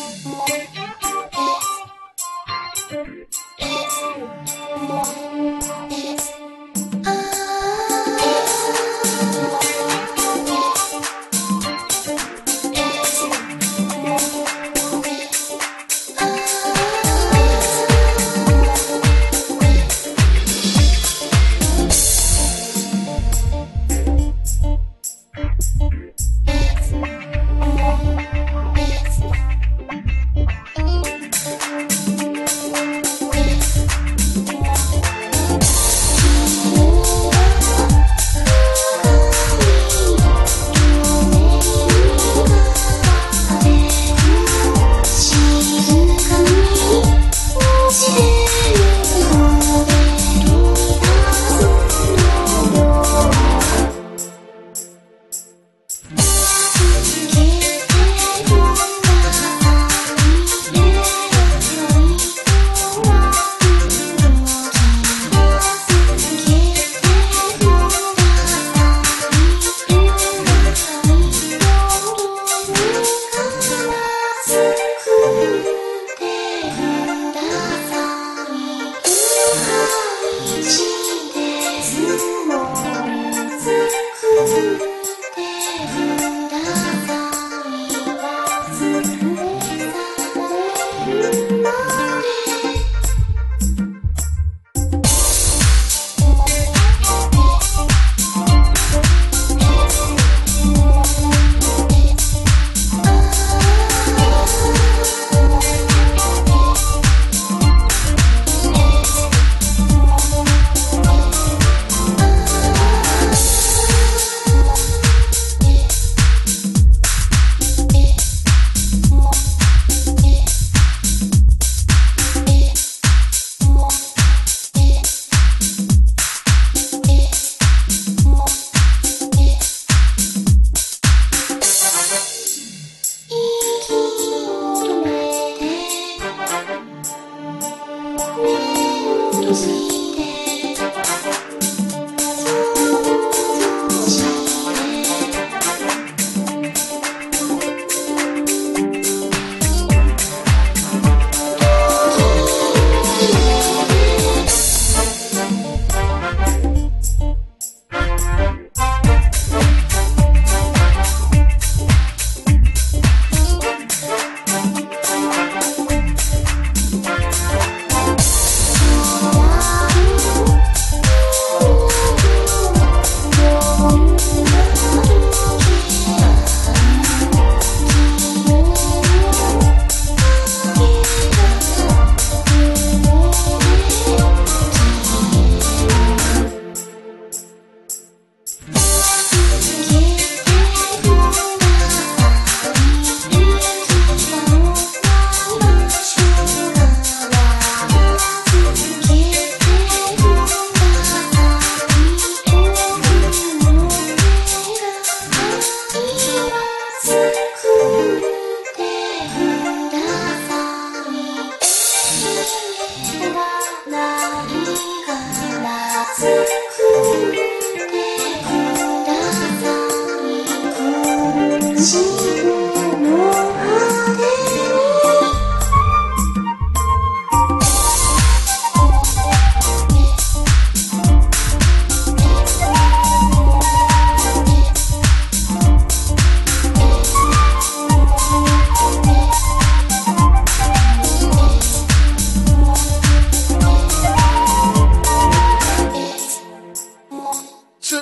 Thank you.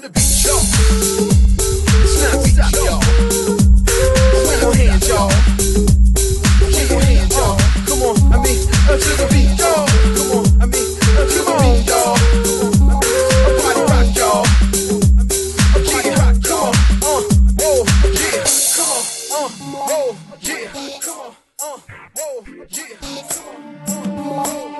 to the beat, y'all. It's not stop, y'all. Wave your hands, y'all. Wave your hands, y'all. Come on, I mean, up to the beat, y'all. Come on, I mean, up to the beat, y'all. Party rock, y'all. Party rock, uh, yeah, come on. Uh, whoa, yeah, come on. Uh, whoa, yeah, come on. Uh, yeah, come on. Uh.